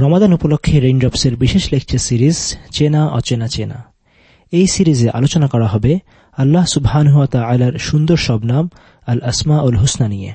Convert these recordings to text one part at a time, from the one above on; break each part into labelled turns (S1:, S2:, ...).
S1: রমাদান উপলক্ষে রেইনড্রপসের বিশেষ lecture series চেনা, অচেনা, চেনা। এই সিরিজে আলোচনা করা হবে আল্লাহ সুবহানুয়াতা আলার সুন্দর সব নাম আল আসমা উল হুসনা নিয়ে।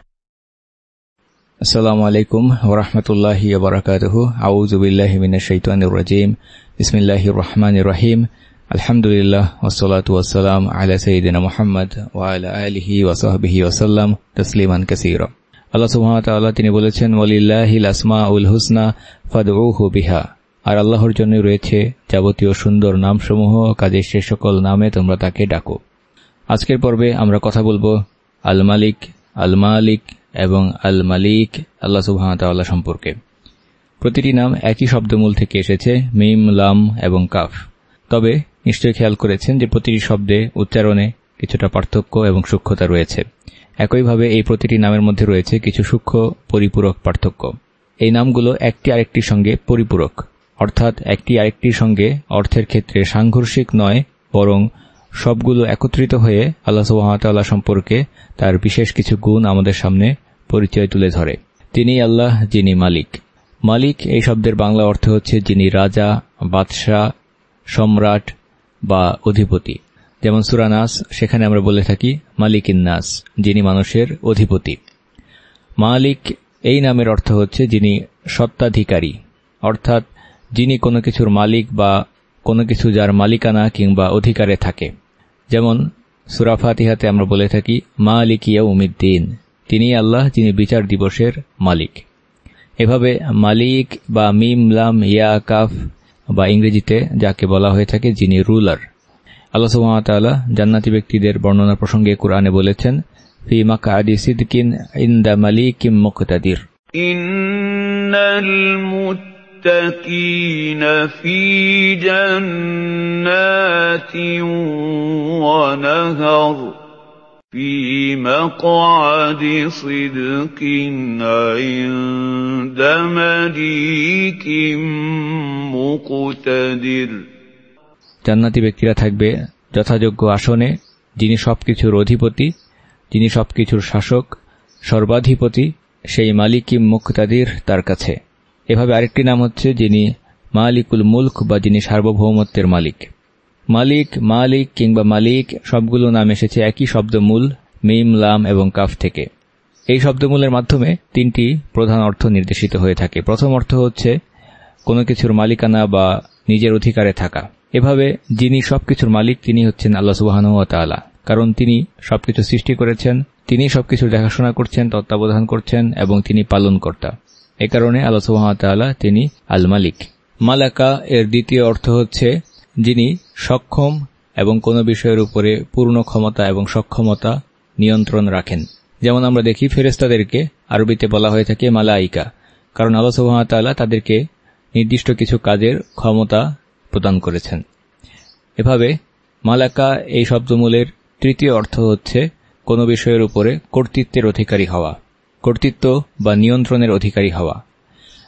S2: আসসালামু আলাইকুম ওরহমতুল্লাহি বারাকাতুহু। আউজুবিল্লাহি মিনাশ শাইতানির রাজিম। বিসমিল্লাহির রহমানির রহিম। আলহামদুলিল্লাহ ওয়াসসালাতু ওয়াসসালাম আলা মুহাম্মদ ওয়া আলা আলিহি ওয়া সাহবিহি ওয়া সাল্লাম। তাসলিমান কাসীরা। আল্লাহ সুবহানাহু তিনি বলেছেন ওয়ালিল্লাহিল আসমাউল হুসনা ফাদউহু বিহা। আর আল্লাহর জন্য রয়েছে যাবতীয় সুন্দর নামসমূহ কাজে সে সকল নামে তোমরা তাকে ডাকো। আজকের পর্বে আমরা কথা বলব আল মালিক আল মালিক এবং আল মালিক আল্লাহ সুবাহতাল্লাহ সম্পর্কে। প্রতিটি নাম একই শব্দমূল থেকে এসেছে, মিম, লাম এবং কাফ। তবে নিশ্চয়ই খেয়াল করেছেন যে প্রতিটি শব্দে উচ্চারণে কিছুটা পার্থক্য এবং সূক্ষ্মতা রয়েছে। একইভাবে এই প্রতিটি নামের মধ্যে রয়েছে কিছু সূক্ষ্ম পরিপূরক পার্থক্য। এই নামগুলো একটি আরেকটির সঙ্গে পরিপূরক, অর্থাৎ একটি আরেকটির সঙ্গে অর্থের ক্ষেত্রে সাংঘর্ষিক নয়, বরং সবগুলো একত্রিত হয়ে আল্লাহ সুহামতাল্লাহ সম্পর্কে তার বিশেষ কিছু গুণ আমাদের সামনে পরিচয় তুলে ধরে। তিনি আল্লাহ, যিনি মালিক। মালিক এই শব্দের বাংলা অর্থ হচ্ছে যিনি রাজা, বাদশাহ, সম্রাট বা অধিপতি। যেমন সুরানাস সেখানে আমরা বলে থাকি মালিক ইন্নাস যিনি মানুষের অধিপতি। মালিক এই নামের অর্থ হচ্ছে যিনি সত্ত্বাধিকারী, অর্থাৎ যিনি কোনো কিছুর মালিক বা কোনো কিছু যার মালিকানা কিংবা অধিকারে থাকে। যেমন সুরাফাতিহাতে আমরা বলে থাকি, মালিক ইয়া উমিদ্দিন তিনি আল্লাহ, যিনি বিচার দিবসের মালিক। এভাবে মালিক বা মিম, লাম, ইয়া, কাফ বা ইংরেজিতে যাকে বলা হয়ে থাকে, যিনি রুলার। আল্লাহ সুহামতাল্লাহ জান্নাতি ব্যক্তিদের বর্ণনা প্রসঙ্গে কোরআনে বলেছেন ফি মাকা আদি সিদ্দিন ইন্দা মালিকিম মুক্তাদির
S3: المتقين في جنات ونهر في مقعد صدق عند مليك مقتدر
S2: জান্নাতি ব্যক্তিরা থাকবে যথাযোগ্য আসনে, যিনি সবকিছুর অধিপতি, যিনি সবকিছুর শাসক, সর্বাধিপতি, সেই মালিকি মুক্তাদির তার কাছে। এভাবে আরেকটি নাম হচ্ছে যিনি মালিকুল মুলক বা যিনি সার্বভৌমত্বের মালিক। মালিক মালিক কিংবা মালিক, সবগুলো নাম এসেছে একই শব্দমূল, মিম, লাম এবং কাফ থেকে। এই শব্দমূলের মাধ্যমে তিনটি প্রধান অর্থ নির্দেশিত হয়ে থাকে। প্রথম অর্থ হচ্ছে কোনো কিছুর মালিকানা বা নিজের অধিকারে থাকা। এভাবে যিনি সবকিছুর মালিক, তিনি হচ্ছেন আল্লাহ সুবাহানুয়ালা কারণ তিনি সবকিছু সৃষ্টি করেছেন, তিনি সবকিছু দেখাশোনা করছেন, তত্ত্বাবধান করছেন, এবং তিনি পালন কর্তা এ কারণে আল্লাহ সুহামতাল্লাহ তিনি আল মালিক মালাকা এর দ্বিতীয় অর্থ হচ্ছে যিনি সক্ষম এবং কোনো বিষয়ের উপরে পূর্ণ ক্ষমতা এবং সক্ষমতা নিয়ন্ত্রণ রাখেন। যেমন আমরা দেখি ফেরেস্তাদেরকে আরবিতে বলা হয়ে থাকে মালাইকা। কারণ আল্লাহ সুহামতাল্লাহ তাদেরকে নির্দিষ্ট কিছু কাজের ক্ষমতা প্রদান করেছেন। এভাবে মালাকা এই শব্দমূলের তৃতীয় অর্থ হচ্ছে কোনো বিষয়ের উপরে কর্তৃত্বের অধিকারী হওয়া, কর্তৃত্ব বা নিয়ন্ত্রণের অধিকারী হওয়া।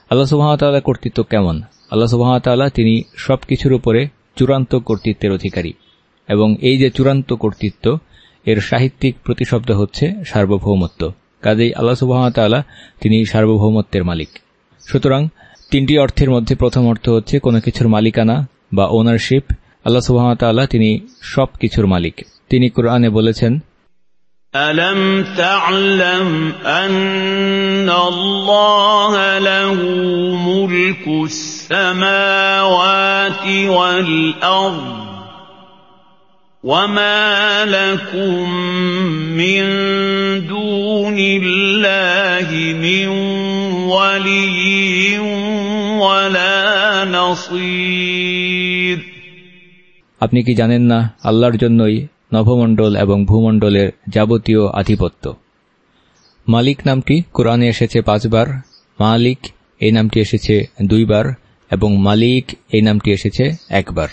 S2: আল্লাহ সুবাহতাল্লাহ কর্তৃত্ব কেমন? আল্লাহ সুবাহতাল্লাহ তিনি সবকিছুর উপরে চূড়ান্ত কর্তৃত্বের অধিকারী এবং এই যে চূড়ান্ত কর্তৃত্ব, এর সাহিত্যিক প্রতিশব্দ হচ্ছে সার্বভৌমত্ব। কাজেই আল্লাহ সুবাহতাল্লাহ তিনি সার্বভৌমত্বের মালিক। সুতরাং তিনটি অর্থের মধ্যে প্রথম অর্থ হচ্ছে কোনো কিছুর মালিকানা বা ওনারশিপ আল্লাহ সুবাহতাল্লাহ তিনি সব কিছুর মালিক তিনি কোরআনে বলেছেন
S3: ألم تعلم أن الله له ملك السماوات والأرض وما لكم من دون الله من ولي ولا نصير
S2: আপনি কি জানেন না, আল্লাহর জন্যই নভমণ্ডল এবং ভূমণ্ডলের যাবতীয় আধিপত্য। মালিক নামটি কোরআনে এসেছে পাঁচবার, মালিক এই নামটি এসেছে দুইবার, এবং মালিক এই নামটি এসেছে একবার।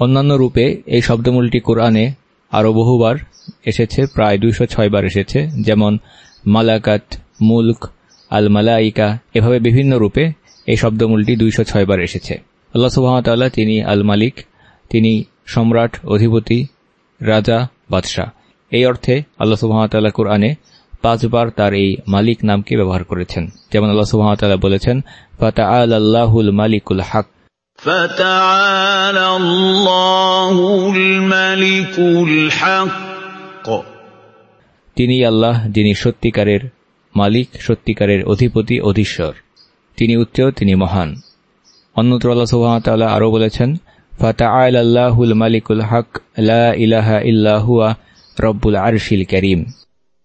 S2: অন্যান্য রূপে এই শব্দমূলটি কোরআনে আরও বহুবার এসেছে, প্রায় দুইশ ছয় বার এসেছে, যেমন মালাকাত, মুলক, আল মালাইকা, এভাবে বিভিন্ন রূপে এই শব্দমূলটি দুইশ ছয় বার এসেছে। আল্লাহ সুহামতাল্লাহ তিনি আল মালিক তিনি সম্রাট অধিপতি রাজা বাদশাহ এই অর্থে আল্লাহ সুহামতাল্লাহ কোরআনে পাঁচবার তার এই মালিক নামকে ব্যবহার করেছেন যেমন আল্লাহ সুহামতাল্লাহ বলেছেন ফাতা আল্লাহুল মালিকুল হক
S3: فتعالى الله الملك الحق
S2: তিনি আল্লাহ যিনি সত্যিকারের মালিক সত্যিকারের অধিপতি অধীশ্বর তিনি উচ্চ তিনি মহান অন্যত্র আল্লাহ সুহামতাল্লাহ আরও বলেছেন ফাতা আল্লাহুল মালিকুল হক লা ইলাহা ইল্লাহুয়া রব্বুল আরশিল করিম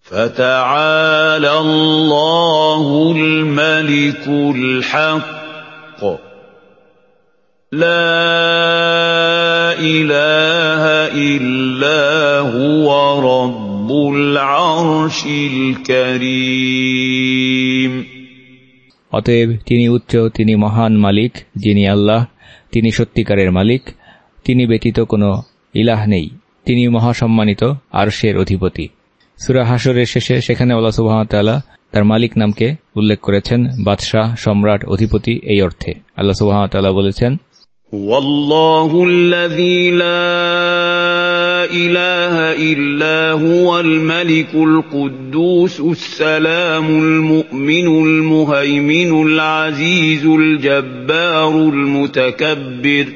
S3: فتعالى الله الملك الحق لا إله إلا هو رب العرش الكريم
S2: অতএব তিনি উচ্চ তিনি মহান মালিক যিনি আল্লাহ তিনি সত্যিকারের মালিক, তিনি ব্যতীত কোনো ইলাহ নেই, তিনি মহাসম্মানিত আরশের অধিপতি। সুরা হাসরের শেষে সেখানে ওলা সুবাহতাল্লাহ তার মালিক নামকে উল্লেখ করেছেন, বাদশাহ, সম্রাট, অধিপতি এই অর্থে। আল্লাহ সুবাহতাল্লাহ বলেছেন
S3: إله إلا هو الملك القدوس السلام المؤمن المهيمن العزيز الجبار المتكبر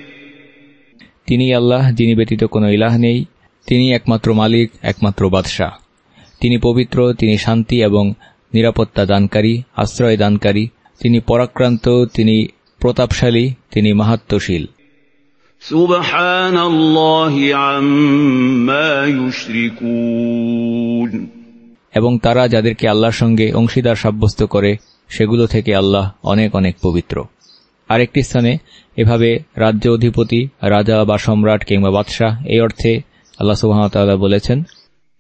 S2: তিনি আল্লাহ যিনি ব্যতীত কোনো ইলাহ নেই তিনি একমাত্র মালিক একমাত্র বাদশাহ তিনি পবিত্র তিনি শান্তি এবং নিরাপত্তা দানকারী আশ্রয় দানকারী তিনি পরাক্রান্ত তিনি প্রতাপশালী তিনি মাহাত্মশীল
S3: سبحان الله عما يشركون
S2: এবং তারা যাদেরকে আল্লাহর সঙ্গে অংশীদার সাব্যস্ত করে সেগুলো থেকে আল্লাহ অনেক অনেক পবিত্র আরেকটি স্থানে এভাবে রাজ্য অধিপতি রাজা বা সম্রাট কিংবা বাদশাহ এই অর্থে আল্লাহ সুহামতাল্লাহ বলেছেন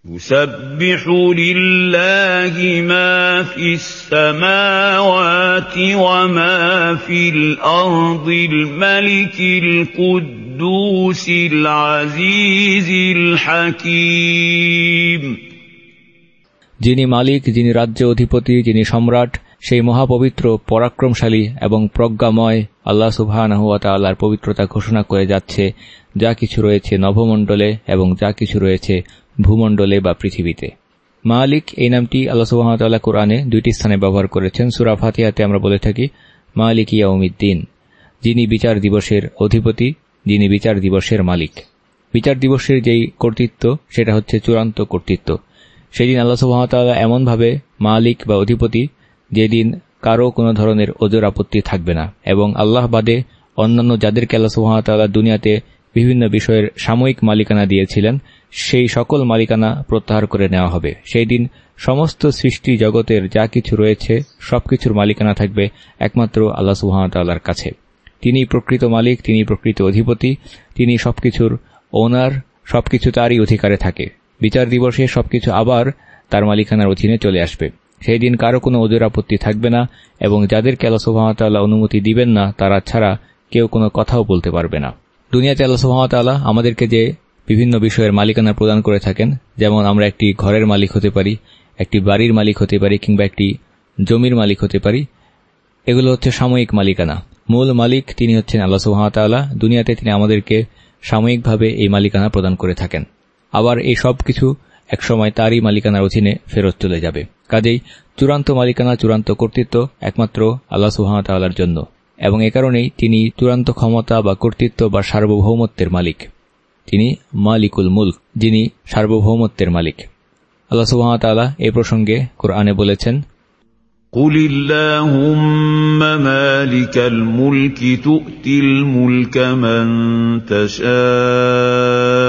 S3: يسبح لله ما في السماوات وما في الأرض الملك القدوس العزيز الحكيم
S2: যিনি মালিক যিনি রাজ্য অধিপতি যিনি সম্রাট সেই মহাপবিত্র, পরাক্রমশালী এবং প্রজ্ঞাময় আল্লাহ সুবাহ পবিত্রতা ঘোষণা করে যাচ্ছে, যা কিছু রয়েছে নভমণ্ডলে এবং যা কিছু রয়েছে ভূমণ্ডলে বা পৃথিবীতে। মালিক, এই নামটি আল্লাহ সুহামতাল্লাহ কোরআনে দুইটি স্থানে ব্যবহার করেছেন। সুরা ফাতিহাতে আমরা বলে থাকি, মালিক ইয়াউমিদ্দিন, যিনি বিচার দিবসের অধিপতি, যিনি বিচার দিবসের মালিক। বিচার দিবসের যেই কর্তৃত্ব, সেটা হচ্ছে চূড়ান্ত কর্তৃত্ব। সেদিন আল্লাহ সুহামতাল্লাহ এমনভাবে মালিক বা অধিপতি যেদিন কারও কোনো ধরনের ওজোর আপত্তি থাকবে না, এবং আল্লাহ বাদে অন্যান্য যাদেরকে আল্লাহ সুহামতাল্লাহ দুনিয়াতে বিভিন্ন বিষয়ের সাময়িক মালিকানা দিয়েছিলেন, সেই সকল মালিকানা প্রত্যাহার করে নেওয়া হবে। সেই দিন সমস্ত সৃষ্টি জগতের যা কিছু রয়েছে, সবকিছুর মালিকানা থাকবে একমাত্র আল্লাহ সুহামতাল্লাহর কাছে। তিনি প্রকৃত মালিক, তিনি প্রকৃত অধিপতি, তিনি সবকিছুর ওনার, সবকিছু তারই অধিকারে থাকে। বিচার দিবসে সবকিছু আবার তার মালিকানার অধীনে চলে আসবে। সেই দিন কারও কোনো ওজোর আপত্তি থাকবে না, এবং যাদেরকে আল্লাহ অনুমতি দিবেন না, তারা ছাড়া কেউ কোনো কথাও বলতে পারবে না। দুনিয়াতে আল্লাহ আমাদেরকে যে বিভিন্ন বিষয়ের মালিকানা প্রদান করে থাকেন, যেমন আমরা একটি ঘরের মালিক হতে পারি, একটি বাড়ির মালিক হতে পারি, কিংবা একটি জমির মালিক হতে পারি, এগুলো হচ্ছে সাময়িক মালিকানা। মূল মালিক তিনি হচ্ছেন আল্লাহ সুহামতাল্লাহ দুনিয়াতে তিনি আমাদেরকে সাময়িকভাবে এই মালিকানা প্রদান করে থাকেন। আবার এই সব কিছু একসময় তারই মালিকানার অধীনে ফেরত চলে যাবে কাজেই চূড়ান্ত মালিকানা চূড়ান্ত কর্তৃত্ব একমাত্র আল্লাহ সুহামতাল্লাহর জন্য এবং এ কারণেই তিনি চূড়ান্ত ক্ষমতা বা কর্তৃত্ব বা সার্বভৌমত্বের মালিক তিনি মালিকুল মুল্ক যিনি সার্বভৌমত্বের মালিক আল্লাহ সুহামতাল্লাহ এই প্রসঙ্গে কোরআনে বলেছেন
S3: قل اللهم مالك الملك تؤتي الملك من تشاء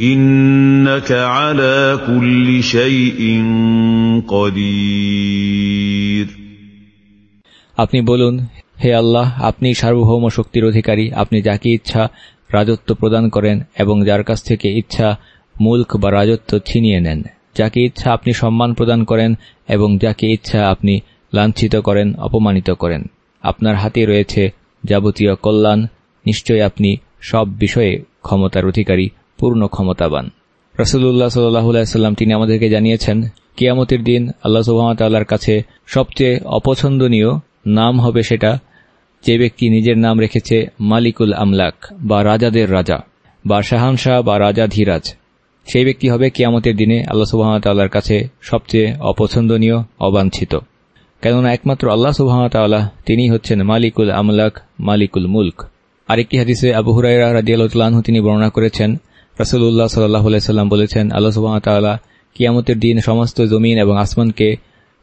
S3: إنك على كل شيء قدير
S2: আপনি বলুন হে আল্লাহ আপনি সার্বভৌম শক্তির অধিকারী আপনি যাকে ইচ্ছা রাজত্ব প্রদান করেন এবং যার কাছ থেকে ইচ্ছা মুল্ক বা রাজত্ব ছিনিয়ে নেন যাকে ইচ্ছা আপনি সম্মান প্রদান করেন এবং যাকে ইচ্ছা আপনি লাঞ্ছিত করেন অপমানিত করেন আপনার হাতে রয়েছে যাবতীয় কল্যাণ নিশ্চয় আপনি সব বিষয়ে ক্ষমতার অধিকারী পূর্ণ ক্ষমতাবান। রসুল্লাহ সাল্লাম তিনি আমাদেরকে জানিয়েছেন, কিয়ামতের দিন আল্লাহ সুহামতাল্লাহর কাছে সবচেয়ে অপছন্দনীয় নাম হবে সেটা যে ব্যক্তি নিজের নাম রেখেছে মালিকুল আমলাক বা রাজাদের রাজা, বা শাহানশাহ বা রাজা ধীরাজ। সেই ব্যক্তি হবে কিয়ামতের দিনে আল্লাহ সুবাহতাল্লাহর কাছে সবচেয়ে অপছন্দনীয়, অবাঞ্ছিত। কেননা একমাত্র আল্লাহ সুবাহতাল্লাহ তিনি হচ্ছেন মালিকুল আমলাক, মালিকুল মুলক। আরেকটি হাদিসে আবু হুরাইরা রাজিয়ালহু তিনি বর্ণনা করেছেন রাসুল্লাহ সাল্লাহ সাল্লাম বলেছেন, আল্লাহ সুবাহতাল্লাহ কিয়ামতের দিন সমস্ত জমিন এবং আসমানকে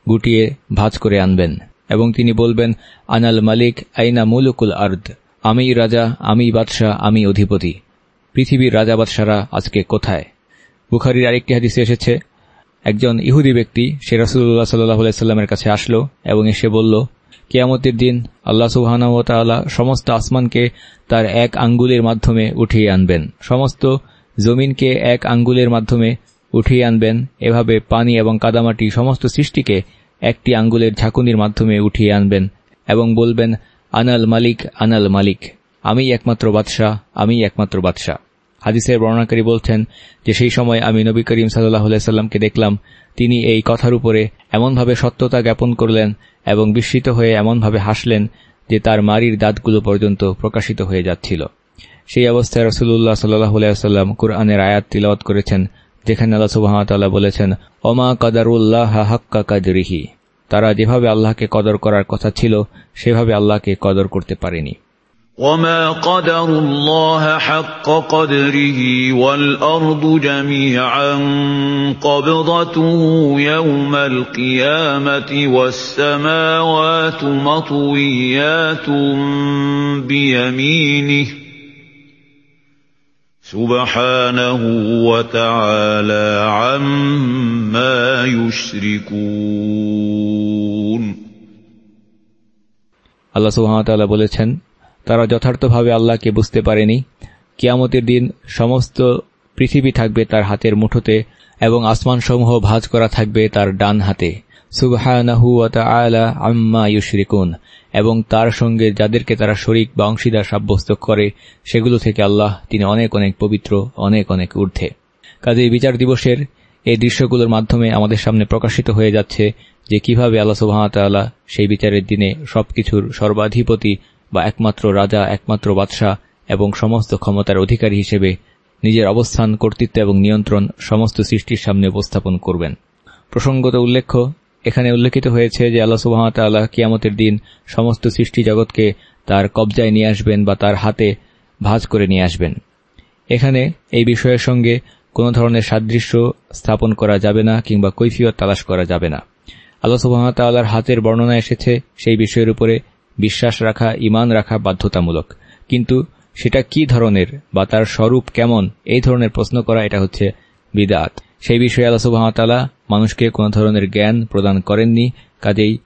S2: গুটিয়ে ভাজ করে আনবেন। এবং তিনি বলবেন, আনাল মালিক, আইনা মুলুকুল আর্দ? আমি রাজা, আমি বাদশাহ, আমি অধিপতি। পৃথিবীর রাজা বাদশারা আজকে কোথায়? বুখারির আরেকটি হাদিসে এসেছে, একজন ইহুদি ব্যক্তি, সে রাসুল্লাহ সাল্লাহ কাছে আসলো এবং এসে বলল, কেয়ামতের দিন আল্লাহ সুবাহানতাল্লাহ সমস্ত আসমানকে তার এক আঙ্গুলের মাধ্যমে উঠিয়ে আনবেন। সমস্ত জমিনকে এক আঙ্গুলের মাধ্যমে উঠিয়ে আনবেন। এভাবে পানি এবং কাদামাটি সমস্ত সৃষ্টিকে একটি আঙ্গুলের ঝাঁকুনির মাধ্যমে উঠিয়ে আনবেন এবং বলবেন, আনাল মালিক আনাল মালিক, আমি একমাত্র বাদশাহ, আমি একমাত্র বাদশাহ। হাদিসের বর্ণাকারী বলছেন যে, সেই সময় আমি নবী করিম সাল্লাহ সাল্লামকে দেখলাম, তিনি এই কথার উপরে এমনভাবে সত্যতা জ্ঞাপন করলেন এবং বিস্মিত হয়ে এমনভাবে হাসলেন যে, তার মারির দাঁতগুলো পর্যন্ত প্রকাশিত হয়ে যাচ্ছিল। সেই অবস্থায় রসুল্লাহ সাল্লাহ সাল্লাম কুরআনের আয়াত তিলওয়াত করেছেন যেখানে আল্লাহ সুবাহতাল্লাহ বলেছেন ওমা কাদারুল্লাহ হাক্কা কাজরিহি তারা যেভাবে আল্লাহকে কদর করার কথা ছিল সেভাবে আল্লাহকে কদর করতে পারেনি
S3: وما قدر الله حق قدره والأرض جميعا قبضته يوم القيامة والسماوات مطويات بيمينه سبحانه وتعالى عما يشركون
S2: আল্লাহ সুবহানাহু বলেছেন তারা যথার্থভাবে আল্লাহকে বুঝতে পারেনি কিয়ামতের দিন সমস্ত পৃথিবী থাকবে তার হাতের মুঠোতে এবং আসমানসমূহ ভাজ করা থাকবে তার ডান হাতে সুবহানাহু আলা আম্মা ইউশরিকুন এবং তার সঙ্গে যাদেরকে তারা শরিক বা অংশীদার সাব্যস্ত করে, সেগুলো থেকে আল্লাহ তিনি অনেক অনেক পবিত্র, অনেক অনেক ঊর্ধ্বে। কাজে বিচার দিবসের এই দৃশ্যগুলোর মাধ্যমে আমাদের সামনে প্রকাশিত হয়ে যাচ্ছে যে কীভাবে আল্লাহ সুবাহতাল্লাহ সেই বিচারের দিনে সবকিছুর সর্বাধিপতি বা একমাত্র রাজা, একমাত্র বাদশাহ এবং সমস্ত ক্ষমতার অধিকারী হিসেবে নিজের অবস্থান, কর্তৃত্ব এবং নিয়ন্ত্রণ সমস্ত সৃষ্টির সামনে উপস্থাপন করবেন। প্রসঙ্গত উল্লেখ্য এখানে উল্লেখিত হয়েছে যে আল্লাহ সুবাহতাল্লাহ কিয়ামতের দিন সমস্ত সৃষ্টি জগৎকে তার কবজায় নিয়ে আসবেন বা তার হাতে ভাজ করে নিয়ে আসবেন। এখানে এই বিষয়ের সঙ্গে কোনো ধরনের সাদৃশ্য স্থাপন করা যাবে না কিংবা কৈফিয়ত তালাশ করা যাবে না। আল্লাহ সুবাহতাল্লাহর হাতের বর্ণনা এসেছে, সেই বিষয়ের উপরে বিশ্বাস রাখা ইমান রাখা বাধ্যতামূলক। কিন্তু সেটা কি ধরনের বা তার স্বরূপ কেমন, এই ধরনের প্রশ্ন করা এটা হচ্ছে বিদাত। সেই বিষয়ে আল্লাহ মানুষকে কোনো ধরনের জ্ঞান প্রদান করেননি, কাজেই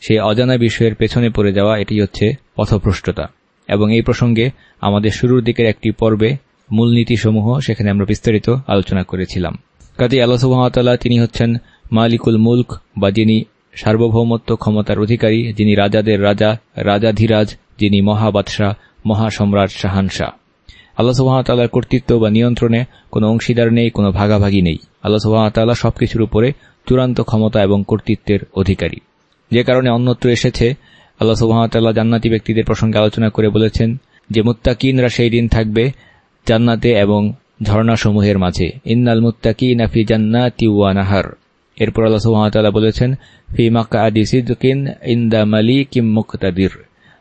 S2: সেই অজানা বিষয়ের পেছনে পড়ে যাওয়া এটি হচ্ছে পথভ্রষ্টতা। এবং এই প্রসঙ্গে আমাদের শুরুর দিকের একটি পর্বে মূলনীতিসমূহ সেখানে আমরা বিস্তারিত আলোচনা করেছিলাম। কাজে আল্লাহ তিনি হচ্ছেন মালিকুল মুল্ক বা যিনি সার্বভৌমত্ব ক্ষমতার অধিকারী, যিনি রাজাদের রাজা, রাজাধিরাজ, যিনি মহাবাদশাহ, মহাসম্রাট শাহানশাহ। আল্লাহ সুহামতাল্লাহর কর্তৃত্ব বা নিয়ন্ত্রণে কোনো অংশীদার নেই, কোনো ভাগাভাগি নেই। আল্লাহ সুহামতাল্লাহ সবকিছুর উপরে চূড়ান্ত ক্ষমতা এবং কর্তৃত্বের অধিকারী। যে কারণে অন্যত্র এসেছে, আল্লাহ সুহামতাল্লাহ জান্নাতি ব্যক্তিদের প্রসঙ্গে আলোচনা করে বলেছেন যে, মুত্তাকিনরা সেই দিন থাকবে জান্নাতে এবং ঝর্ণাসমূহের মাঝে। ইন্নাল মুত্তাকিন আফি জান্নাতি ওয়া নাহার। এরপর আল্লাহ সুহামতাল্লাহ বলেছেন, ফি মাক্কা আদি সিদ্দিন ইন্দা মালিকিম মুক্তাদির।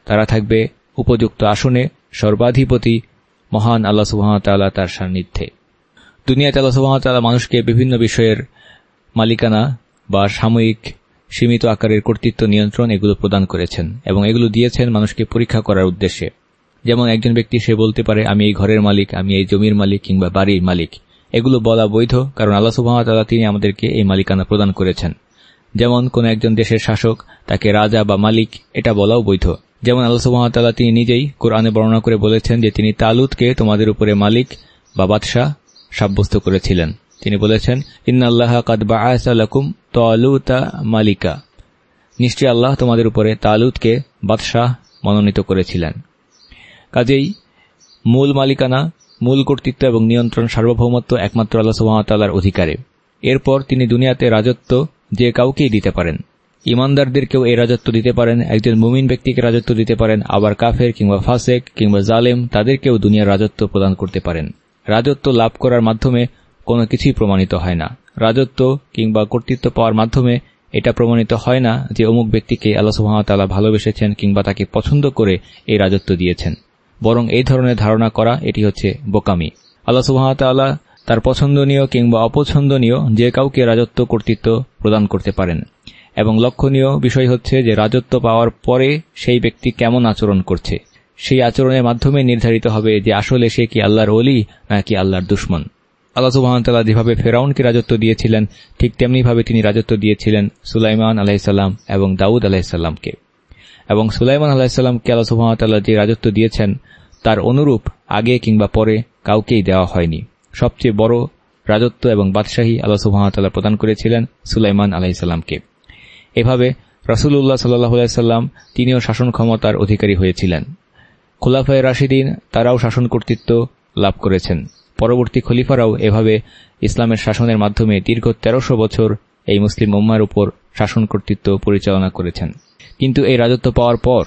S2: তারা থাকবে উপযুক্ত আসনে সর্বাধিপতি মহান আল্লাহ সুহামতাল্লাহ তার সান্নিধ্যে। দুনিয়াতে আল্লাহ সুহামতাল্লাহ মানুষকে বিভিন্ন বিষয়ের মালিকানা বা সাময়িক সীমিত আকারের কর্তৃত্ব নিয়ন্ত্রণ এগুলো প্রদান করেছেন এবং এগুলো দিয়েছেন মানুষকে পরীক্ষা করার উদ্দেশ্যে। যেমন একজন ব্যক্তি সে বলতে পারে, আমি এই ঘরের মালিক, আমি এই জমির মালিক কিংবা বাড়ির মালিক। এগুলো বলা বৈধ, কারণ আল্লাহ সুবাহতাল্লাহ তিনি আমাদেরকে এই মালিকানা প্রদান করেছেন। যেমন কোন একজন দেশের শাসক তাকে রাজা বা মালিক এটা বলাও বৈধ। যেমন আল্লাহ তিনি নিজেই কোরআনে বর্ণনা করে বলেছেন যে তিনি তালুদকে তোমাদের উপরে মালিক বা বাদশাহ সাব্যস্ত করেছিলেন। তিনি বলেছেন, ইন্নাল্লাহ কাদবা আয়াসালাকুম তালুতা মালিকা। নিশ্চয় আল্লাহ তোমাদের উপরে তালুদকে বাদশাহ মনোনীত করেছিলেন। কাজেই মূল মালিকানা, মূল কর্তৃত্ব এবং নিয়ন্ত্রণ সার্বভৌমত্ব একমাত্র আল্লাহ সুহামতাল্লাহর অধিকারে। এরপর তিনি দুনিয়াতে রাজত্ব যে কাউকেই দিতে পারেন। ইমানদারদেরকেও এই রাজত্ব দিতে পারেন, একজন মুমিন ব্যক্তিকে রাজত্ব দিতে পারেন, আবার কাফের কিংবা ফাসেক কিংবা জালেম, তাদেরকেও দুনিয়ার রাজত্ব প্রদান করতে পারেন। রাজত্ব লাভ করার মাধ্যমে কোনো কিছুই প্রমাণিত হয় না। রাজত্ব কিংবা কর্তৃত্ব পাওয়ার মাধ্যমে এটা প্রমাণিত হয় না যে অমুক ব্যক্তিকে আল্লাহ সুহামতাল্লাহ ভালোবেসেছেন কিংবা তাকে পছন্দ করে এই রাজত্ব দিয়েছেন। বরং এই ধরনের ধারণা করা, এটি হচ্ছে বোকামি। আল্লাহ সুহামতাল্লাহ তার পছন্দনীয় কিংবা অপছন্দনীয় যে কাউকে রাজত্ব কর্তৃত্ব প্রদান করতে পারেন। এবং লক্ষণীয় বিষয় হচ্ছে যে রাজত্ব পাওয়ার পরে সেই ব্যক্তি কেমন আচরণ করছে? সেই আচরণের মাধ্যমে নির্ধারিত হবে যে আসলে সে কি আল্লাহর অলি নাকি আল্লাহর দুশ্মন। আল্লাহ সুবাহতাল্লাহ যেভাবে ফেরাউনকে রাজত্ব দিয়েছিলেন, ঠিক তেমনিভাবে তিনি রাজত্ব দিয়েছিলেন সুলাইমান আলাহিসাল্লাম এবং দাউদ আলাহিসাল্লামকে এবং সুলাইমান আলাহিসাল্লামকে আল্লাহ সুবাহতাল্লাহ যে রাজত্ব দিয়েছেন, তার অনুরূপ আগে কিংবা পরে কাউকেই দেওয়া হয়নি। সবচেয়ে বড় রাজত্ব এবং বাদশাহী আল্লাহ সুবাহতাল্লাহ প্রদান করেছিলেন সুলাইমান আলাহিসাল্লামকে এভাবে রসুল্লাহ সাল্লাহ তিনিও শাসন ক্ষমতার অধিকারী হয়েছিলেন। খোলাফায় রাশিদিন তারাও শাসন কর্তৃত্ব লাভ করেছেন। পরবর্তী খলিফারাও এভাবে ইসলামের শাসনের মাধ্যমে দীর্ঘ তেরোশো বছর এই মুসলিম উম্মার উপর শাসন কর্তৃত্ব পরিচালনা করেছেন। কিন্তু এই রাজত্ব পাওয়ার পর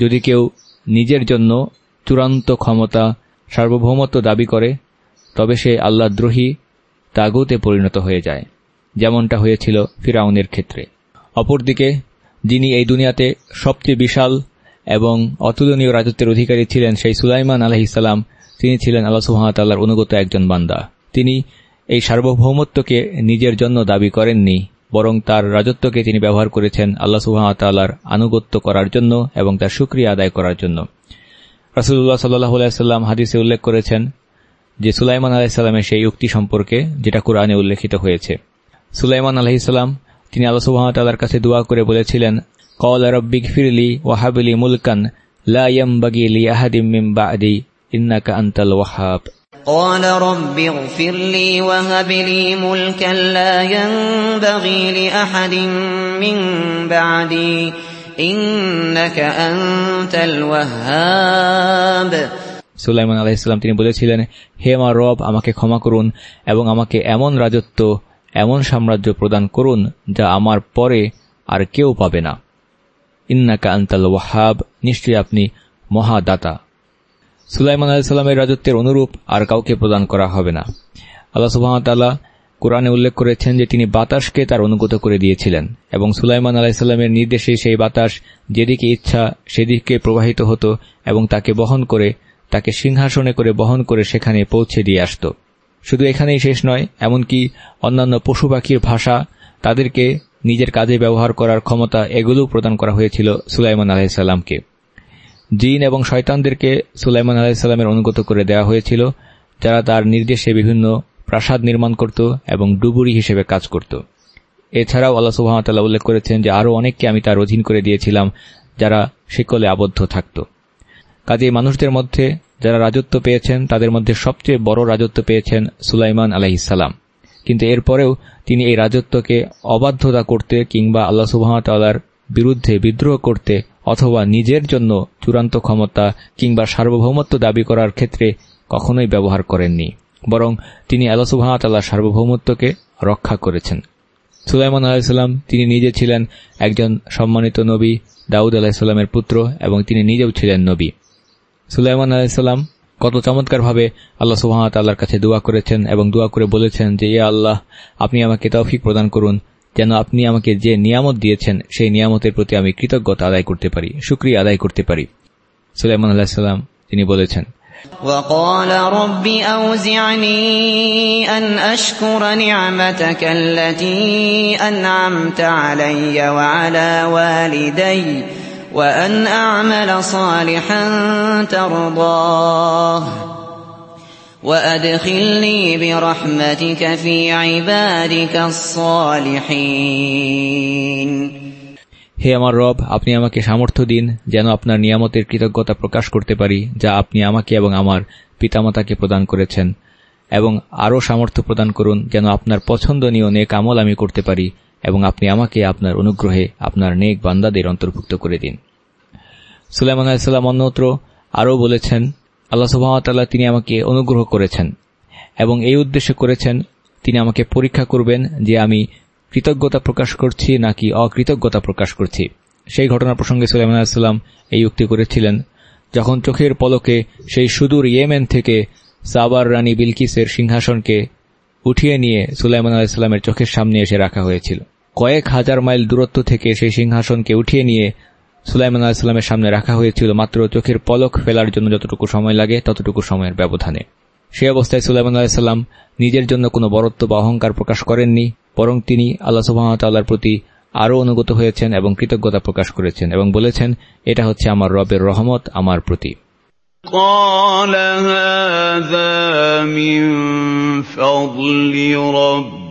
S2: যদি কেউ নিজের জন্য চূড়ান্ত ক্ষমতা, সার্বভৌমত্ব দাবি করে, তবে সে আল্লাহদ্রোহী তাগুতে পরিণত হয়ে যায়। যেমনটা হয়েছিল ফিরাউনের ক্ষেত্রে। অপরদিকে, যিনি এই দুনিয়াতে সবচেয়ে বিশাল এবং অতুলনীয় রাজত্বের অধিকারী ছিলেন সেই সুলাইমান আলহিসাল্লাম তিনি ছিলেন আল্লাহ সুহামতাল্লাহর অনুগত একজন বান্দা। তিনি এই সার্বভৌমত্বকে নিজের জন্য দাবি করেননি, বরং তার রাজত্বকে তিনি ব্যবহার করেছেন আল্লাহ সুহামতাল্লাহর আনুগত্য করার জন্য এবং তার সুক্রিয়া আদায় করার জন্য। রাসুল্লাহ সাল্লাহ আলাইসাল্লাম হাদিসে উল্লেখ করেছেন যে সুলাইমান আলাহিসাল্লামের সেই উক্তি সম্পর্কে, যেটা কোরআনে উল্লেখিত হয়েছে। সুলাইমান আলহিসাল্লাম তিনি আল্লাহ সুহামতাল্লাহর কাছে দোয়া করে বলেছিলেন কল রব্বিক ফিরলি ওয়াহাবলি মুলকান লাইম বাগিলি আহাদিম বাদি ইন্নাকা আন্তাল ওয়াহাব
S4: قال رب اغفر لي وهب لي ملكا لا ينبغي لأحد من بعدي إنك أنت الوهاب
S2: সুলাইমান আলাহিসাল্লাম তিনি বলেছিলেন হে আমার রব আমাকে ক্ষমা করুন এবং আমাকে এমন রাজত্ব এমন সাম্রাজ্য প্রদান করুন যা আমার পরে আর কেউ পাবে না। ইন্নাকা আন্তাল ওয়াহাব, নিশ্চয়ই আপনি মহাদাতা। সুলাইমান আলাইসাল্লামের রাজত্বের অনুরূপ আর কাউকে প্রদান করা হবে না। আল্লাহ সুবাহতাল্লাহ কোরআনে উল্লেখ করেছেন যে তিনি বাতাসকে তার অনুগত করে দিয়েছিলেন এবং সুলাইমান আলাহিসাল্লামের নির্দেশে সেই বাতাস যেদিকে ইচ্ছা সেদিকে প্রবাহিত হতো এবং তাকে বহন করে, তাকে সিংহাসনে করে বহন করে সেখানে পৌঁছে দিয়ে আসত। শুধু এখানেই শেষ নয়, এমনকি অন্যান্য পশু পাখির ভাষা তাদেরকে নিজের কাজে ব্যবহার করার ক্ষমতা এগুলোও প্রদান করা হয়েছিল সুলাইমান আলাহিসাল্লামকে জিন এবং শয়তানদেরকে সুলাইমান আলাহিসাল্লামের অনুগত করে দেওয়া হয়েছিল, যারা তার নির্দেশে বিভিন্ন প্রাসাদ নির্মাণ করত এবং ডুবুরি হিসেবে কাজ করত। এছাড়াও আল্লাহ সুহামতাল্লাহ উল্লেখ করেছেন যে আরও অনেককে আমি তার অধীন করে দিয়েছিলাম, যারা শিকলে আবদ্ধ থাকত। কাজে মানুষদের মধ্যে যারা রাজত্ব পেয়েছেন, তাদের মধ্যে সবচেয়ে বড় রাজত্ব পেয়েছেন সুলাইমান আলাহিসাল্লাম কিন্তু এরপরেও তিনি এই রাজত্বকে অবাধ্যতা করতে কিংবা আল্লাহ সুবাহতাল্লার বিরুদ্ধে বিদ্রোহ করতে অথবা নিজের জন্য চূড়ান্ত ক্ষমতা কিংবা সার্বভৌমত্ব দাবি করার ক্ষেত্রে কখনোই ব্যবহার করেননি। বরং তিনি আল্লাহ সুবাহতাল্লাহ সার্বভৌমত্বকে রক্ষা করেছেন। সুলাইমান আলাহিসাল্লাম তিনি নিজে ছিলেন একজন সম্মানিত নবী, দাউদ আলাহিসাল্লামের পুত্র এবং তিনি নিজেও ছিলেন নবী। সুলাইমান আলাহিসাল্লাম কত চমৎকারভাবে আল্লাহ সুহামতাল্লাহর কাছে দোয়া করেছেন এবং দোয়া করে বলেছেন যে ইয়া আল্লাহ আপনি আমাকে তৌফিক প্রদান করুন যেন আপনি আমাকে যে নিয়ামত দিয়েছেন সেই নিয়ামতের প্রতি আমি কৃতজ্ঞতা আদায় করতে পারি সুক্রিয়া আদায় করতে পারি সুলাইমান আল্লাহিসাল্লাম তিনি বলেছেন
S4: وقال رب أوزعني أن أشكر نعمتك التي أنعمت علي وعلى والدي وأن أعمل صالحا ترضاه وأدخلني برحمتك في عبادك الصالحين
S2: হে আমার রব আপনি আমাকে সামর্থ্য দিন যেন আপনার নিয়ামতের কৃতজ্ঞতা প্রকাশ করতে পারি যা আপনি আমাকে এবং আমার পিতামাতাকে প্রদান করেছেন এবং আরও সামর্থ্য প্রদান করুন যেন আপনার পছন্দনীয় নেক আমল আমি করতে পারি এবং আপনি আমাকে আপনার অনুগ্রহে আপনার নেক বান্দাদের অন্তর্ভুক্ত করে দিন। সুলাইমান আলাইসাল্লাম অন্যত্র আরও বলেছেন, আল্লাহ সুবাহতাল্লাহ তিনি আমাকে অনুগ্রহ করেছেন এবং এই উদ্দেশ্যে করেছেন, তিনি আমাকে পরীক্ষা করবেন যে আমি কৃতজ্ঞতা প্রকাশ করছি নাকি অকৃতজ্ঞতা প্রকাশ করছি। সেই ঘটনা প্রসঙ্গে সুলাইমান আলাহিসাল্লাম এই উক্তি করেছিলেন, যখন চোখের পলকে সেই সুদূর ইয়েমেন থেকে সাবার রানী বিলকিসের সিংহাসনকে উঠিয়ে নিয়ে সুলাইমান আলাহিসাল্লামের চোখের সামনে এসে রাখা হয়েছিল। কয়েক হাজার মাইল দূরত্ব থেকে সেই সিংহাসনকে উঠিয়ে নিয়ে সুলাইমান আলাহিসাল্লামের সামনে রাখা হয়েছিল মাত্র চোখের পলক ফেলার জন্য যতটুকু সময় লাগে ততটুকু সময়ের ব্যবধানে সেই অবস্থায় সুলাইমান আলাহিসাল্লাম নিজের জন্য কোনো বরত্ব বা অহংকার প্রকাশ করেননি বরং তিনি আল্লাহ সুবাহতাল্লাহর প্রতি আরও অনুগত হয়েছেন এবং কৃতজ্ঞতা প্রকাশ করেছেন এবং বলেছেন এটা হচ্ছে আমার রবের রহমত আমার প্রতি
S3: قال هذا من فضل ربي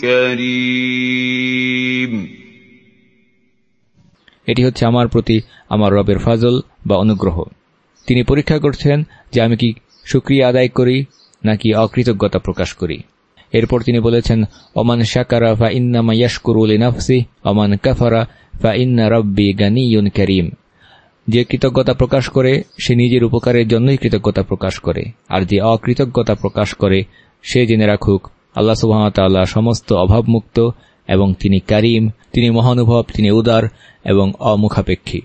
S3: كريم
S2: এটি হচ্ছে আমার প্রতি আমার রবের ফাজল বা অনুগ্রহ তিনি পরীক্ষা করছেন যে আমি কি সুক্রিয়া আদায় করি নাকি অকৃতজ্ঞতা প্রকাশ করি এরপর তিনি বলেছেন ওমান শাকারা ফা ইন্নামা ইয়াশকুরুল নাফসি ওমান কাফারা ফা ইন্না রব্বি গানিয়ুন করিম যে কৃতজ্ঞতা প্রকাশ করে সে নিজের উপকারের জন্যই কৃতজ্ঞতা প্রকাশ করে আর যে অকৃতজ্ঞতা প্রকাশ করে সে জেনে রাখুক আল্লাহ সুহামতাল্লাহ সমস্ত অভাবমুক্ত এবং তিনি কারিম, তিনি মহানুভব, তিনি উদার এবং অমুখাপেক্ষী।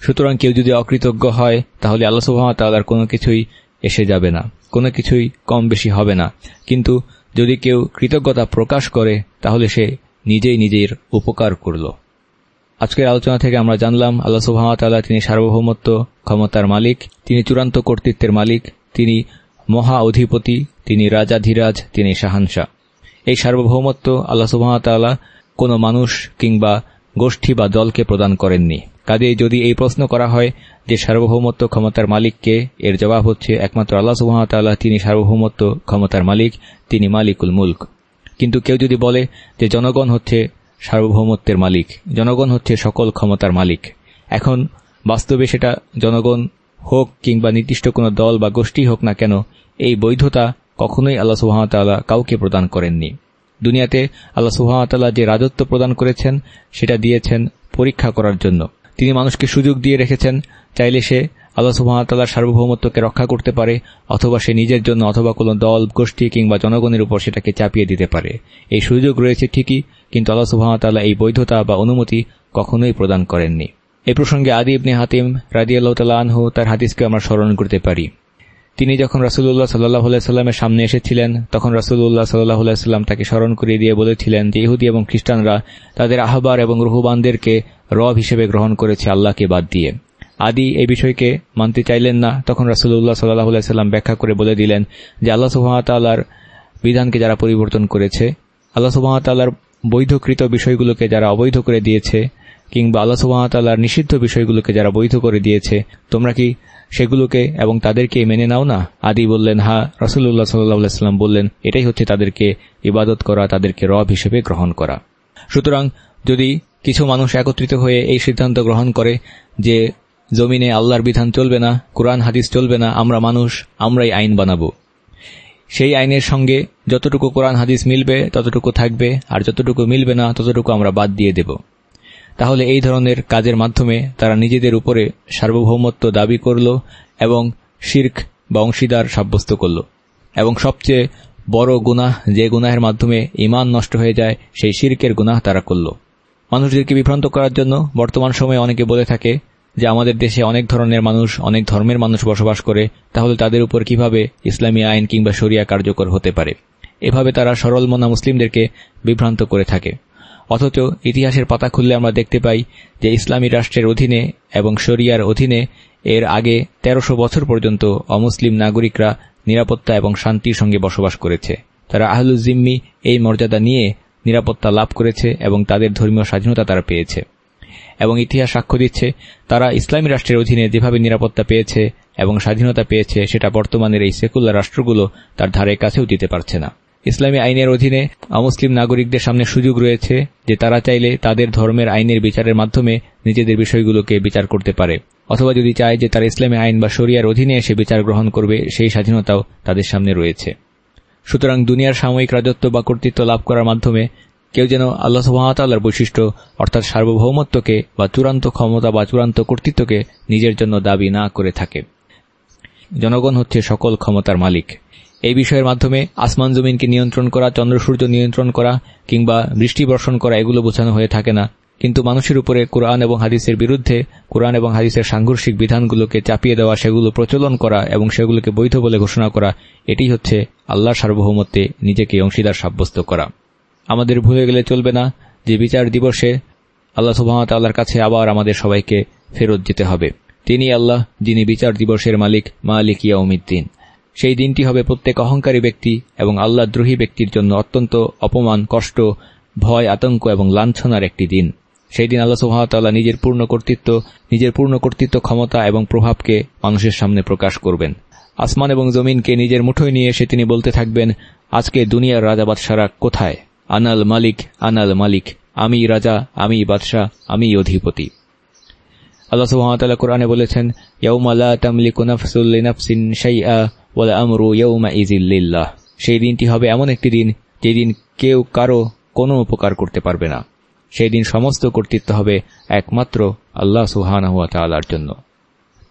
S2: সুতরাং কেউ যদি অকৃতজ্ঞ হয়, তাহলে আল্লাহ সুহামতাল্লাহর কোনো কিছুই এসে যাবে না, কোনো কিছুই কম বেশি হবে না। কিন্তু যদি কেউ কৃতজ্ঞতা প্রকাশ করে, তাহলে সে নিজেই নিজের উপকার করল। আজকের আলোচনা থেকে আমরা জানলাম, আল্লাহ সুহামতাল্লাহ তিনি সার্বভৌমত্ব ক্ষমতার মালিক, তিনি চূড়ান্ত কর্তৃত্বের মালিক, তিনি মহা অধিপতি তিনি রাজাধিরাজ তিনি শাহানশাহ এই সার্বভৌমত্ব আল্লাহ সুহামতাল্লাহ কোনো মানুষ কিংবা গোষ্ঠী বা দলকে প্রদান করেননি। কাজেই যদি এই প্রশ্ন করা হয় যে সার্বভৌমত্ব ক্ষমতার মালিককে, এর জবাব হচ্ছে একমাত্র আল্লাহ সুহামতাল্লাহ তিনি সার্বভৌমত্ব ক্ষমতার মালিক, তিনি মালিকুল মুল্ক। কিন্তু কেউ যদি বলে যে জনগণ হচ্ছে সার্বভৌমত্বের মালিক, জনগণ হচ্ছে সকল ক্ষমতার মালিক, এখন বাস্তবে সেটা জনগণ হোক কিংবা নির্দিষ্ট কোনো দল বা গোষ্ঠী হোক না কেন, এই বৈধতা কখনোই আল্লাহ সুহামতাল্লাহ কাউকে প্রদান করেননি। দুনিয়াতে আল্লাহ সুহামতাল্লাহ যে রাজত্ব প্রদান করেছেন, সেটা দিয়েছেন পরীক্ষা করার জন্য। তিনি মানুষকে সুযোগ দিয়ে রেখেছেন, চাইলে সে আল্লাহ সুহামতাল্লাহর সার্বভৌমত্বকে রক্ষা করতে পারে, অথবা সে নিজের জন্য অথবা কোনো দল, গোষ্ঠী কিংবা জনগণের উপর সেটাকে চাপিয়ে দিতে পারে। এই সুযোগ রয়েছে ঠিকই, কিন্তু আল্লাহ সুহামতাল্লাহ এই বৈধতা বা অনুমতি কখনোই প্রদান করেননি। এ প্রসঙ্গে আদি ইবনে হাতিম রাজিয়াল্লাহ আনহু তার হাদিসকে আমরা স্মরণ করতে পারি। তিনি যখন রাসুল্লাহ সাল্লাহ সাল্লামের সামনে এসেছিলেন, তখন রাসুল্লাহ সাল্লাহ সাল্লাম তাকে স্মরণ করিয়ে দিয়ে বলেছিলেন যে ইহুদি এবং খ্রিস্টানরা তাদের আহবার এবং রুহুবানদেরকে রব হিসেবে গ্রহণ করেছে আল্লাহকে বাদ দিয়ে। আদি এই বিষয়কে মানতে চাইলেন না, তখন রাসুল্লাহ সাল্লাহ সাল্লাম ব্যাখ্যা করে বলে দিলেন যে আল্লাহ সুহামতাল্লাহর বিধানকে যারা পরিবর্তন করেছে, আল্লাহ সুহামতাল্লাহর বৈধকৃত বিষয়গুলোকে যারা অবৈধ করে দিয়েছে কিংবা আল্লাহ সুহামতাল্লাহর নিষিদ্ধ বিষয়গুলোকে যারা বৈধ করে দিয়েছে, তোমরা কি সেগুলোকে এবং তাদেরকে মেনে নাও না? আদি বললেন, হা রসুল্লাহ সাল্লাহাম বললেন, এটাই হচ্ছে তাদেরকে ইবাদত করা, তাদেরকে রব হিসেবে গ্রহণ করা। সুতরাং যদি কিছু মানুষ একত্রিত হয়ে এই সিদ্ধান্ত গ্রহণ করে যে জমিনে আল্লাহর বিধান চলবে না, কোরআন, হাদিস চলবে না, আমরা মানুষ, আমরাই আইন বানাবো। সেই আইনের সঙ্গে যতটুকু কোরআন, হাদিস মিলবে, ততটুকু থাকবে, আর যতটুকু মিলবে না, ততটুকু আমরা বাদ দিয়ে দেব। তাহলে এই ধরনের কাজের মাধ্যমে তারা নিজেদের উপরে সার্বভৌমত্ব দাবি করল এবং শির্ক বা অংশীদার সাব্যস্ত করল। এবং সবচেয়ে বড় গুনাহ যে গুনাহের মাধ্যমে ইমান নষ্ট হয়ে যায়, সেই শির্কের গুনাহ তারা করল। মানুষদেরকে বিভ্রান্ত করার জন্য বর্তমান সময়ে অনেকে বলে থাকে যে আমাদের দেশে অনেক ধরনের মানুষ, অনেক ধর্মের মানুষ বসবাস করে, তাহলে তাদের উপর কীভাবে ইসলামী আইন কিংবা শরিয়া কার্যকর হতে পারে? এভাবে তারা সরল মনা মুসলিমদেরকে বিভ্রান্ত করে থাকে। অথচ ইতিহাসের পাতা খুললে আমরা দেখতে পাই যে ইসলামী রাষ্ট্রের অধীনে এবং শরিয়ার অধীনে এর আগে তেরোশো বছর পর্যন্ত অমুসলিম নাগরিকরা নিরাপত্তা এবং শান্তির সঙ্গে বসবাস করেছে। তারা আহলুজিম্মি এই মর্যাদা নিয়ে নিরাপত্তা লাভ করেছে এবং তাদের ধর্মীয় স্বাধীনতা তারা পেয়েছে। এবং ইতিহাস সাক্ষ্য দিচ্ছে, তারা ইসলামী রাষ্ট্রের অধীনে যেভাবে নিরাপত্তা পেয়েছে এবং স্বাধীনতা পেয়েছে, সেটা বর্তমানের এই সেকুলার রাষ্ট্রগুলো তার ধারে কাছেও দিতে পারছে না। ইসলামী আইনের অধীনে অমুসলিম নাগরিকদের সামনে সুযোগ রয়েছে যে তারা চাইলে তাদের ধর্মের আইনের বিচারের মাধ্যমে নিজেদের বিষয়গুলোকে বিচার করতে পারে। অথবা যদি চায় যে তারা ইসলামী আইন বা শরিয়ার অধীনে এসে বিচার গ্রহণ করবে, সেই স্বাধীনতাও তাদের সামনে রয়েছে। সুতরাং দুনিয়ার সাময়িক রাজত্ব বা কর্তৃত্ব লাভ করার মাধ্যমে কেউ যেন আল্লাহ সুহামতাল্লাহর বৈশিষ্ট্য, অর্থাৎ সার্বভৌমত্বকে বা চূড়ান্ত ক্ষমতা বা চূড়ান্ত কর্তৃত্বকে নিজের জন্য দাবি না করে থাকে। জনগণ হচ্ছে সকল ক্ষমতার মালিক। এই বিষয়ের মাধ্যমে আসমান জমিনকে নিয়ন্ত্রণ করা, চন্দ্র সূর্য নিয়ন্ত্রণ করা, কিংবা বৃষ্টি বর্ষণ করা, এগুলো বোঝানো হয়ে থাকে না। কিন্তু মানুষের উপরে কোরআন এবং হাদিসের বিরুদ্ধে, কোরআন এবং হাদিসের সাংঘর্ষিক বিধানগুলোকে চাপিয়ে দেওয়া, সেগুলো প্রচলন করা এবং সেগুলোকে বৈধ বলে ঘোষণা করা, এটি হচ্ছে আল্লাহ সার্বভৌমত্বে নিজেকে অংশীদার সাব্যস্ত করা। আমাদের ভুলে গেলে চলবে না যে বিচার দিবসে আল্লাহ সুবাহতাল্লাহর কাছে আবার আমাদের সবাইকে ফেরত যেতে হবে। তিনি আল্লাহ, যিনি বিচার দিবসের মালিক মালিক ইয়াউমিদ্দিন। সেই দিনটি হবে প্রত্যেক অহংকারী ব্যক্তি এবং আল্লাহদ্রোহী ব্যক্তির জন্য অত্যন্ত অপমান, কষ্ট, ভয়, আতঙ্ক এবং লাঞ্ছনার একটি দিন। সেই দিন আল্লাহ সুহামতাল্লাহ নিজের পূর্ণ কর্তৃত্ব, নিজের পূর্ণ কর্তৃত্ব ক্ষমতা এবং প্রভাবকে মানুষের সামনে প্রকাশ করবেন। আসমান এবং জমিনকে নিজের মুঠোয় নিয়ে এসে তিনি বলতে থাকবেন, আজকে দুনিয়ার রাজা বাদশারা কোথায়? আনাল মালিক আনাল মালিক, আমি রাজা, আমি বাদশাহ, আমি অধিপতি। আল্লাহ সুহামতাল্লাহ কোরআনে বলেছেন ইয়াউমালা তামলিকু নাফসুল্লি নাফসিন শাইআ ওয়ালা আমরু ইয়াউমা ইজিল্লিল্লাহ সেই দিনটি হবে এমন একটি দিন যেদিন কেউ কারও কোনো উপকার করতে পারবে না। সেই দিন সমস্ত কর্তৃত্ব হবে একমাত্র আল্লাহ সুহানাহুয়া জন্য।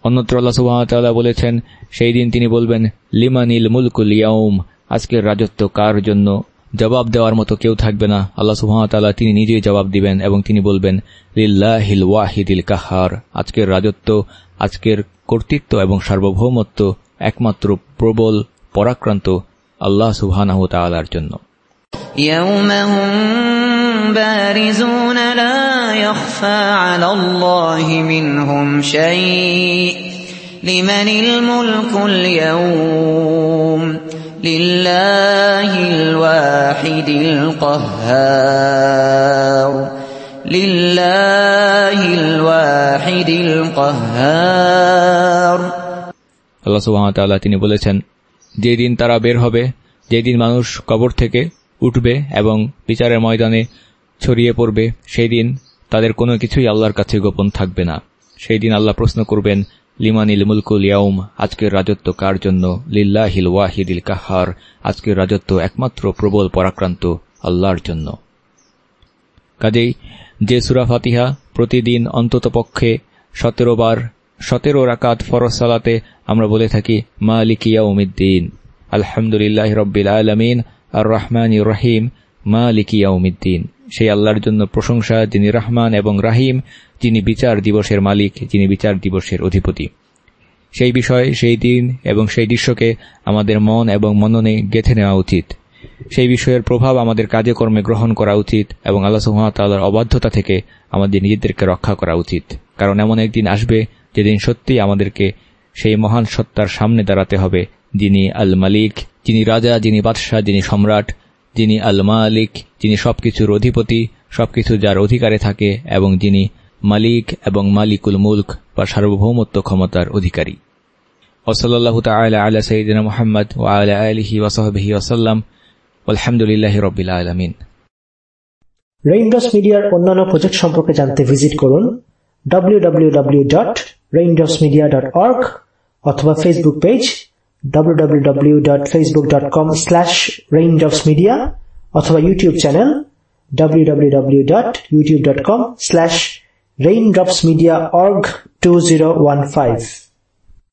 S2: অন্যত্র আল্লাহ সুহামতাল্লাহ বলেছেন, সেই দিন তিনি বলবেন, লিমানিল মুলকুল ইয়াউম? আজকের রাজত্ব কার জন্য? জবাব দেওয়ার মতো কেউ থাকবে না। আল্লাহ সুহামতাল্লাহ তিনি নিজেই জবাব দিবেন এবং তিনি বলবেন, লিল্লাহিল ওয়াহিদিল কাহার। আজকের রাজত্ব, আজকের কর্তৃত্ব এবং সার্বভৌমত্ব একমাত্র প্রবল পরাক্রান্ত আল্লাহ সুবহানাহ তাআলার জন্য
S4: يوم هم بارزون لا يخفى على الله منهم شيء لمن الملك اليوم لله الواحد القهار لله الواحد القهار
S2: আল্লাহ সুবাহতাল্লাহ তিনি বলেছেন, যেদিন তারা বের হবে, যেদিন মানুষ কবর থেকে উঠবে এবং বিচারের ময়দানে ছড়িয়ে পড়বে সেই দিন তাদের কোনো কিছুই আল্লাহর কাছে গোপন থাকবে না। সেই দিন আল্লাহ প্রশ্ন করবেন, লিমানিল মুলকুল ইয়াউম, আজকের রাজত্ব কার জন্য? লিল্লাহিল ওয়াহিদিল কাহার, আজকের রাজত্ব একমাত্র প্রবল পরাক্রান্ত আল্লাহর জন্য। কাজেই যে সুরা ফাতিহা প্রতিদিন অন্ততপক্ষে সতেরো বার সতেরো রাকাত ফরজ সালাতে আমরা বলে থাকি, মালিক ইয়াউমিদ্দিন। আলহামদুলিল্লাহ রব্বিল আলমিন আর রহমান রহিম, মালিক ইয়াউমিদ্দিন। সেই আল্লাহর জন্য প্রশংসা, যিনি রহমান এবং রাহিম, যিনি বিচার দিবসের মালিক, যিনি বিচার দিবসের অধিপতি। সেই বিষয়, সেই দিন এবং সেই দৃশ্যকে আমাদের মন এবং মননে গেঁথে নেওয়া উচিত। সেই বিষয়ের প্রভাব আমাদের কাজে কর্মে গ্রহণ করা উচিত এবং আল্লাহ সুহামতাল্লাহর অবাধ্যতা থেকে আমাদের নিজেদেরকে রক্ষা করা উচিত। কারণ এমন একদিন আসবে যেদিন সত্যি আমাদেরকে সেই মহান সত্তার সামনে দাঁড়াতে হবে। যিনি আল মালিক যিনি রাজা, যিনি বাদশাহ, যিনি সম্রাট, যিনি আল মালিক যিনি সবকিছুর অধিপতি, সবকিছু যার অধিকারে থাকে, এবং যিনি মালিক এবং মালিকুল মুলক বা সার্বভৌমত্ব ক্ষমতার অধিকারী। ওসল্লাহ তালা আলা সঈদিন মোহাম্মদ ও আলা আলহি ওসহবিহি ওসাল্লাম আলহামদুলিল্লাহ রবিল আলমিন।
S1: রেইনড্রপস মিডিয়ার অন্যান্য প্রজেক্ট সম্পর্কে জানতে ভিজিট করুন। W W W dot रेन्डर्स media dot org अथवा Facebook page W W W dot Facebook dot com slash raindrops media अथवा YouTube channel W W W dot YouTube dot com slash raindrops media org two zero one five